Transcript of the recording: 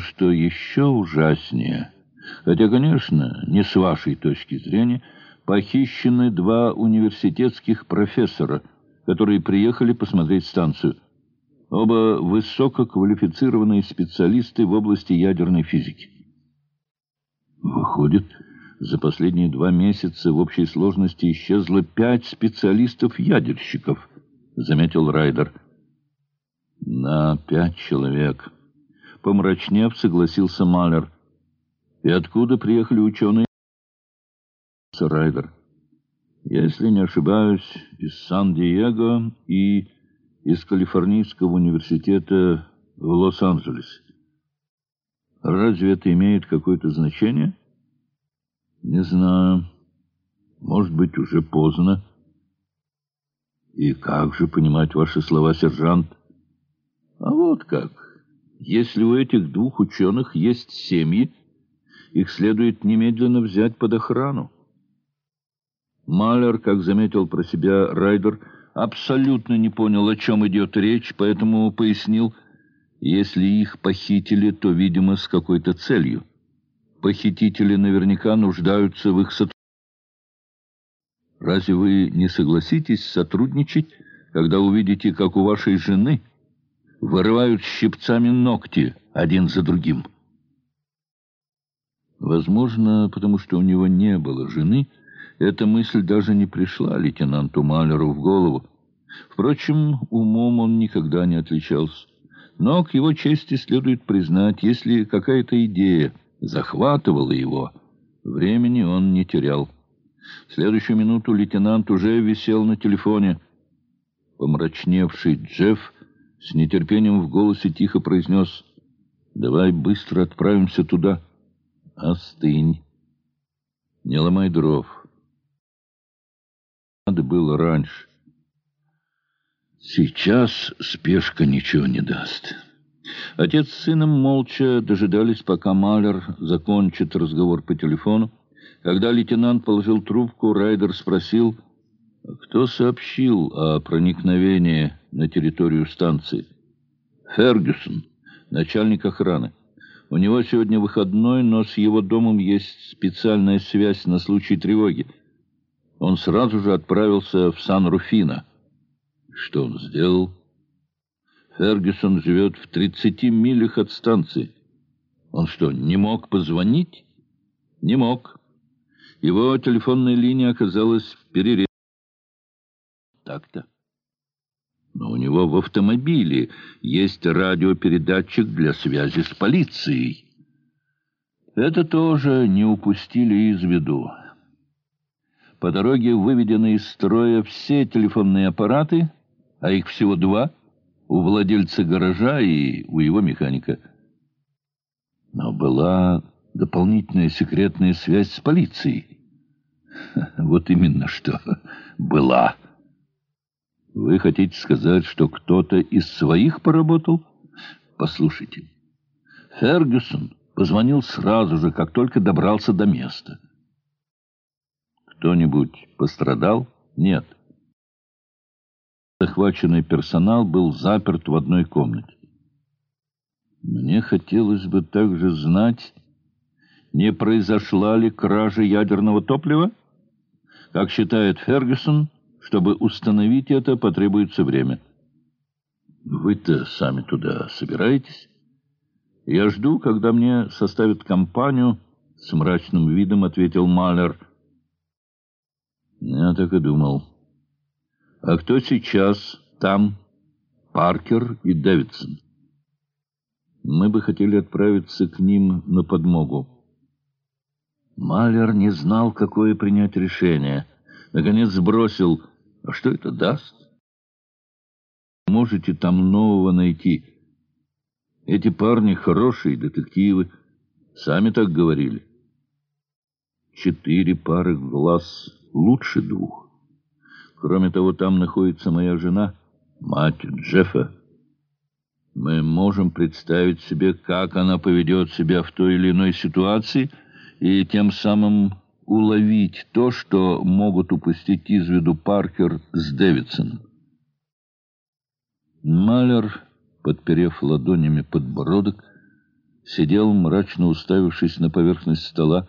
Что еще ужаснее, хотя, конечно, не с вашей точки зрения, похищены два университетских профессора, которые приехали посмотреть станцию. Оба высококвалифицированные специалисты в области ядерной физики. Выходит, за последние два месяца в общей сложности исчезло пять специалистов-ядерщиков, заметил Райдер. На пять человек. Помрачнев, согласился Малер. И откуда приехали ученые? Райдер. Если не ошибаюсь, из Сан-Диего и из Калифорнийского университета в Лос-Анджелесе. Разве это имеет какое-то значение? Не знаю. Может быть, уже поздно. И как же понимать ваши слова, сержант? А вот как. Если у этих двух ученых есть семьи, их следует немедленно взять под охрану. Малер, как заметил про себя Райдер, абсолютно не понял, о чем идет речь, поэтому пояснил, если их похитили, то, видимо, с какой-то целью. Похитители наверняка нуждаются в их сотрудничестве. Разве вы не согласитесь сотрудничать, когда увидите, как у вашей жены вырывают щипцами ногти один за другим? Возможно, потому что у него не было жены, эта мысль даже не пришла лейтенанту Малеру в голову. Впрочем, умом он никогда не отличался. Но к его чести следует признать, если какая-то идея захватывала его, времени он не терял. В следующую минуту лейтенант уже висел на телефоне. Помрачневший Джефф с нетерпением в голосе тихо произнес «Давай быстро отправимся туда». «Остынь, не ломай дров». Надо было раньше. Сейчас спешка ничего не даст. Отец с сыном молча дожидались, пока Малер закончит разговор по телефону. Когда лейтенант положил трубку, Райдер спросил, кто сообщил о проникновении на территорию станции. Фергюсон, начальник охраны. У него сегодня выходной, но с его домом есть специальная связь на случай тревоги. Он сразу же отправился в Сан-Руфино. Что он сделал? Фергюсон живет в 30 милях от станции. Он что, не мог позвонить? Не мог. Его телефонная линия оказалась в перерез. Так-то. Но у него в автомобиле есть радиопередатчик для связи с полицией. Это тоже не упустили из виду. По дороге выведены из строя все телефонные аппараты, а их всего два, у владельца гаража и у его механика. Но была дополнительная секретная связь с полицией. Вот именно что была. Вы хотите сказать, что кто-то из своих поработал? Послушайте, Фергюсон позвонил сразу же, как только добрался до места. Кто-нибудь пострадал? Нет. Захваченный персонал был заперт в одной комнате. Мне хотелось бы также знать, не произошла ли кража ядерного топлива? Как считает Фергюсон, чтобы установить это, потребуется время. Вы-то сами туда собираетесь? Я жду, когда мне составят компанию, с мрачным видом ответил Малер — я так и думал. А кто сейчас там? Паркер и Дэвидсон. Мы бы хотели отправиться к ним на подмогу. Малер не знал, какое принять решение. Наконец сбросил. А что это даст? Можете там нового найти. Эти парни хорошие детективы. Сами так говорили. Четыре пары глаз лучше двух. Кроме того, там находится моя жена, мать Джеффа. Мы можем представить себе, как она поведет себя в той или иной ситуации, и тем самым уловить то, что могут упустить из виду Паркер с Дэвидсоном. Малер, подперев ладонями подбородок, сидел, мрачно уставившись на поверхность стола,